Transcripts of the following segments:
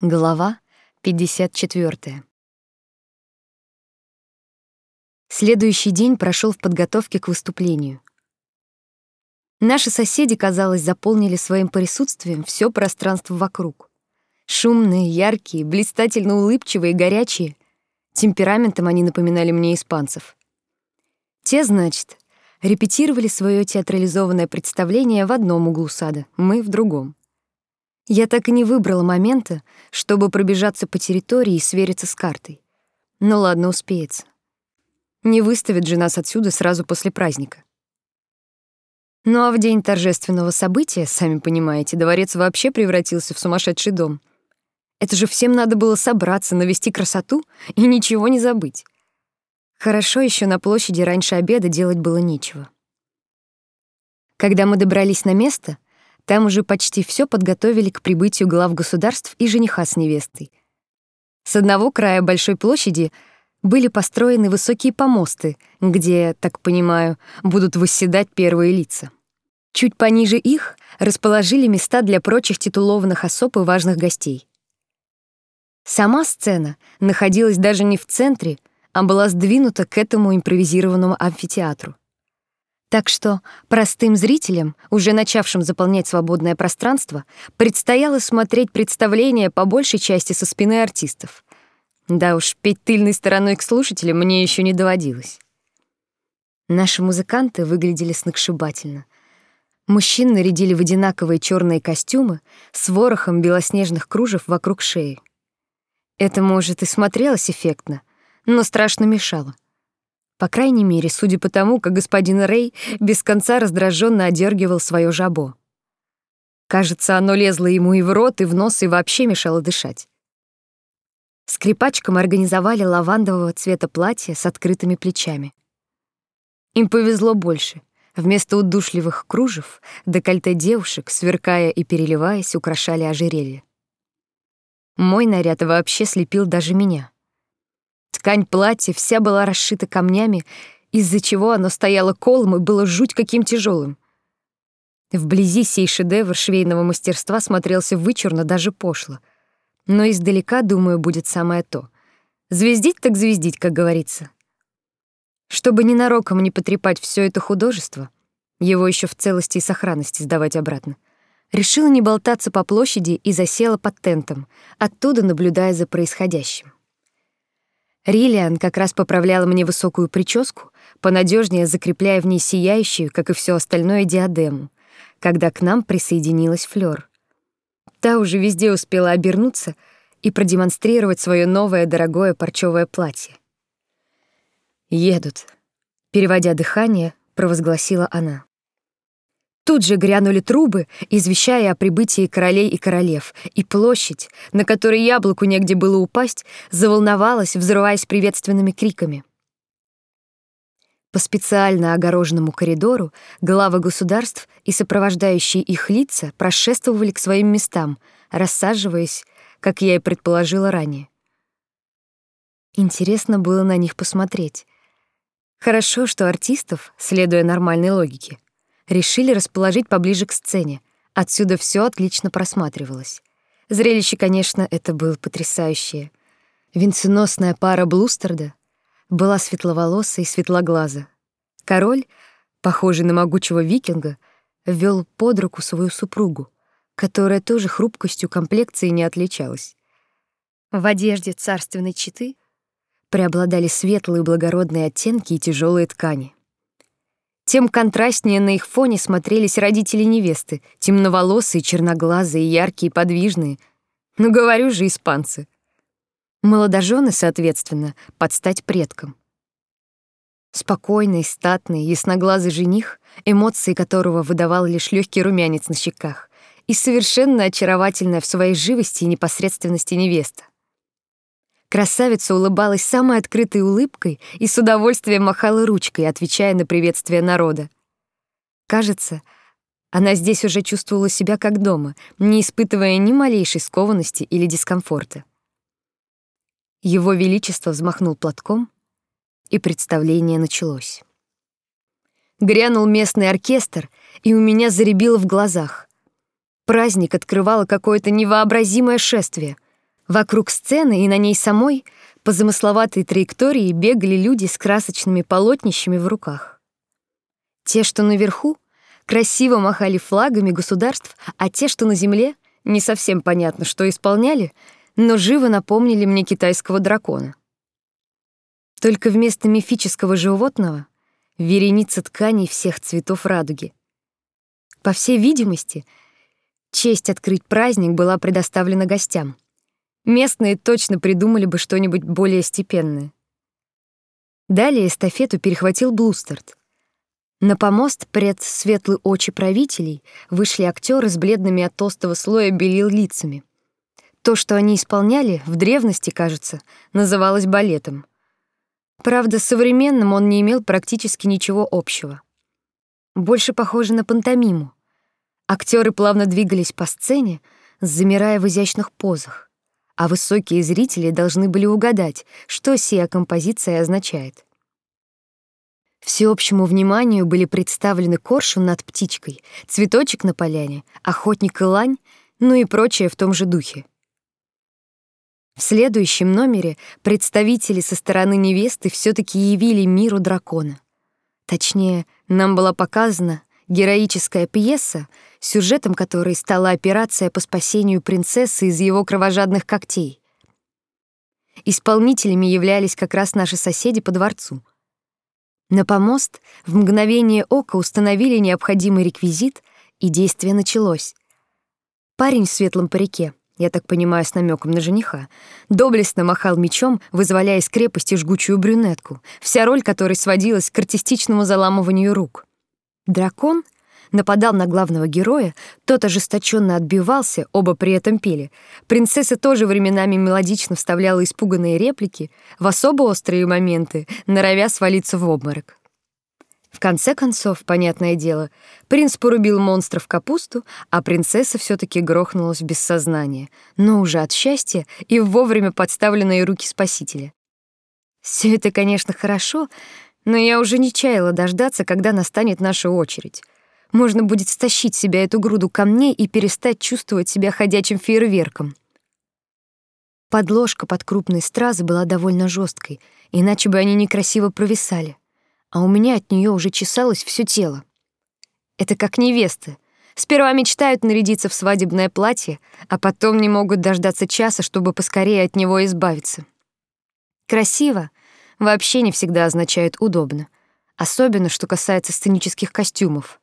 Глава 54. Следующий день прошел в подготовке к выступлению. Наши соседи, казалось, заполнили своим присутствием все пространство вокруг. Шумные, яркие, блистательно улыбчивые, горячие. Темпераментом они напоминали мне испанцев. Те, значит, репетировали свое театрализованное представление в одном углу сада, мы — в другом. Я так и не выбрала момента, чтобы пробежаться по территории и свериться с картой. Ну ладно, успеется. Не выставят же нас отсюда сразу после праздника. Ну а в день торжественного события, сами понимаете, дворец вообще превратился в сумасшедший дом. Это же всем надо было собраться, навести красоту и ничего не забыть. Хорошо еще на площади раньше обеда делать было нечего. Когда мы добрались на место — там уже почти все подготовили к прибытию глав государств и жениха с невестой. С одного края большой площади были построены высокие помосты, где, так понимаю, будут восседать первые лица. Чуть пониже их расположили места для прочих титулованных особ и важных гостей. Сама сцена находилась даже не в центре, а была сдвинута к этому импровизированному амфитеатру. Так что простым зрителям, уже начавшим заполнять свободное пространство, предстояло смотреть представление по большей части со спины артистов. Да уж, петь тыльной стороной к слушателям мне еще не доводилось. Наши музыканты выглядели сногсшибательно. Мужчин нарядили в одинаковые черные костюмы с ворохом белоснежных кружев вокруг шеи. Это, может, и смотрелось эффектно, но страшно мешало — по крайней мере, судя по тому, как господин Рэй без конца раздраженно одергивал свое жабо. Кажется, оно лезло ему и в рот, и в нос, и вообще мешало дышать. Скрипачкам организовали лавандового цвета платье с открытыми плечами. Им повезло больше. Вместо удушливых кружев декольте девушек, сверкая и переливаясь, украшали ожерелье. Мой наряд вообще слепил даже меня — Ткань платья вся была расшита камнями, из-за чего оно стояло колом и было жуть каким тяжелым. Вблизи сей шедевр швейного мастерства смотрелся вычурно, даже пошло. Но издалека, думаю, будет самое то. Звездить так звездить, как говорится. Чтобы ненароком не потрепать все это художество, его еще в целости и сохранности сдавать обратно, решила не болтаться по площади и засела под тентом, оттуда наблюдая за происходящим. Риллиан как раз поправляла мне высокую прическу, понадежнее закрепляя в ней сияющую, как и все остальное, диадему, когда к нам присоединилась Флёр. Та уже везде успела обернуться и продемонстрировать свое новое дорогое парчевое платье. «Едут», — переводя дыхание, провозгласила она. Тут же грянули трубы, извещая о прибытии королей и королев, и площадь, на которой яблоку негде было упасть, заволновалась, взрываясь приветственными криками. По специально огороженному коридору главы государств и сопровождающие их лица прошествовали к своим местам, рассаживаясь, как я и предположила ранее. Интересно было на них посмотреть. Хорошо, что артистов, следуя нормальной логике, решили расположить поближе к сцене. Отсюда все отлично просматривалось. Зрелище, конечно, это было потрясающее. Венценосная пара Блустерда была светловолосой и светлоглаза. Король, похожий на могучего викинга, вел под руку свою супругу, которая тоже хрупкостью комплекции не отличалась. В одежде царственной четы преобладали светлые благородные оттенки и тяжелые ткани тем контрастнее на их фоне смотрелись родители невесты, темноволосые, черноглазые, яркие, подвижные. Ну, говорю же, испанцы. Молодожены, соответственно, под стать предкам. Спокойный, статный, ясноглазый жених, эмоции которого выдавал лишь легкий румянец на щеках, и совершенно очаровательная в своей живости и непосредственности невеста. Красавица улыбалась самой открытой улыбкой и с удовольствием махала ручкой, отвечая на приветствие народа. Кажется, она здесь уже чувствовала себя как дома, не испытывая ни малейшей скованности или дискомфорта. Его Величество взмахнул платком, и представление началось. Грянул местный оркестр, и у меня заребило в глазах. Праздник открывало какое-то невообразимое шествие — Вокруг сцены и на ней самой по замысловатой траектории бегали люди с красочными полотнищами в руках. Те, что наверху, красиво махали флагами государств, а те, что на земле, не совсем понятно, что исполняли, но живо напомнили мне китайского дракона. Только вместо мифического животного — вереница тканей всех цветов радуги. По всей видимости, честь открыть праздник была предоставлена гостям. Местные точно придумали бы что-нибудь более степенное. Далее эстафету перехватил Блустерт. На помост пред светлые очи правителей вышли актеры с бледными от толстого слоя белил лицами. То, что они исполняли, в древности, кажется, называлось балетом. Правда, с современным он не имел практически ничего общего. Больше похоже на пантомиму. Актеры плавно двигались по сцене, замирая в изящных позах, а высокие зрители должны были угадать, что сия композиция означает. Всеобщему вниманию были представлены коршун над птичкой, цветочек на поляне, охотник и лань, ну и прочее в том же духе. В следующем номере представители со стороны невесты все таки явили миру дракона. Точнее, нам была показана героическая пьеса, сюжетом которой стала операция по спасению принцессы из его кровожадных когтей. Исполнителями являлись как раз наши соседи по дворцу — на помост в мгновение ока установили необходимый реквизит, и действие началось. Парень в светлом парике, я так понимаю, с намеком на жениха, доблестно махал мечом, вызволяя из крепости жгучую брюнетку, вся роль которой сводилась к артистичному заламыванию рук. Дракон — нападал на главного героя, тот ожесточенно отбивался, оба при этом пели. Принцесса тоже временами мелодично вставляла испуганные реплики, в особо острые моменты, норовя свалиться в обморок. В конце концов, понятное дело, принц порубил монстра в капусту, а принцесса все таки грохнулась без сознания, но уже от счастья и вовремя подставленные руки спасителя. Все это, конечно, хорошо, но я уже не чаяла дождаться, когда настанет наша очередь — можно будет стащить себя эту груду камней и перестать чувствовать себя ходячим фейерверком. Подложка под крупные стразы была довольно жесткой, иначе бы они некрасиво провисали, а у меня от нее уже чесалось все тело. Это как невесты. Сперва мечтают нарядиться в свадебное платье, а потом не могут дождаться часа, чтобы поскорее от него избавиться. Красиво вообще не всегда означает удобно, особенно что касается сценических костюмов.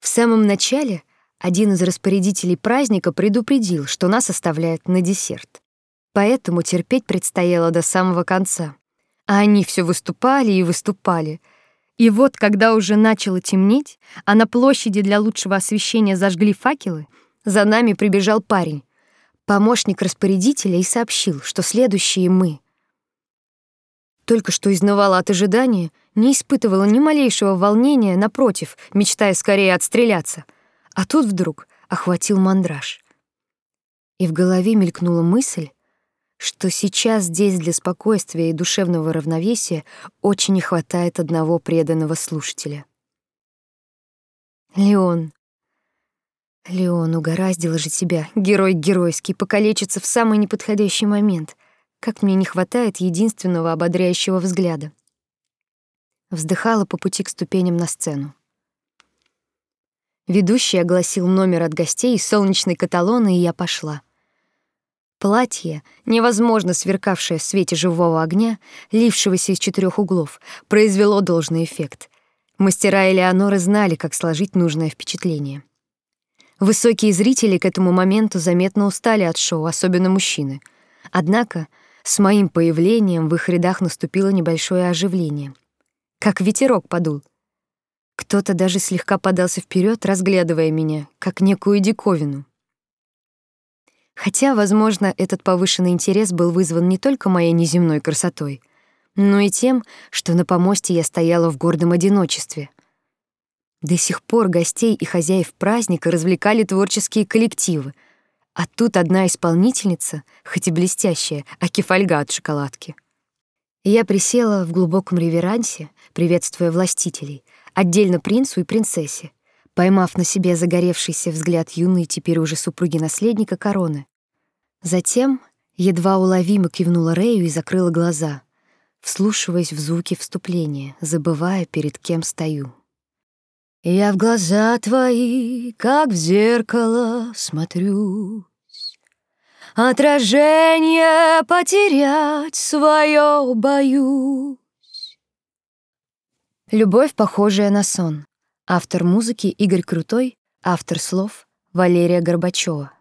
В самом начале один из распорядителей праздника предупредил, что нас оставляют на десерт. Поэтому терпеть предстояло до самого конца. А они все выступали и выступали. И вот, когда уже начало темнеть, а на площади для лучшего освещения зажгли факелы, за нами прибежал парень, помощник распорядителя, и сообщил, что следующие мы. Только что изнывала от ожидания не испытывала ни малейшего волнения, напротив, мечтая скорее отстреляться. А тут вдруг охватил мандраж. И в голове мелькнула мысль, что сейчас здесь для спокойствия и душевного равновесия очень не хватает одного преданного слушателя. Леон. Леон, угораздило же тебя, герой геройский, покалечиться в самый неподходящий момент. Как мне не хватает единственного ободряющего взгляда вздыхала по пути к ступеням на сцену. Ведущий огласил номер от гостей солнечной каталоны, и я пошла. Платье, невозможно сверкавшее в свете живого огня, лившегося из четырех углов, произвело должный эффект. Мастера Элеоноры знали, как сложить нужное впечатление. Высокие зрители к этому моменту заметно устали от шоу, особенно мужчины. Однако с моим появлением в их рядах наступило небольшое оживление как ветерок подул. Кто-то даже слегка подался вперед, разглядывая меня, как некую диковину. Хотя, возможно, этот повышенный интерес был вызван не только моей неземной красотой, но и тем, что на помосте я стояла в гордом одиночестве. До сих пор гостей и хозяев праздника развлекали творческие коллективы, а тут одна исполнительница, хоть и блестящая, а кефальга от шоколадки. Я присела в глубоком реверансе, приветствуя властителей, отдельно принцу и принцессе, поймав на себе загоревшийся взгляд юной теперь уже супруги наследника короны. Затем едва уловимо кивнула Рэю и закрыла глаза, вслушиваясь в звуки вступления, забывая, перед кем стою. Я в глаза твои, как в зеркало, смотрюсь. Отражение потерять свое боюсь. Любовь, похожая на сон. Автор музыки Игорь Крутой, автор слов Валерия Горбачева.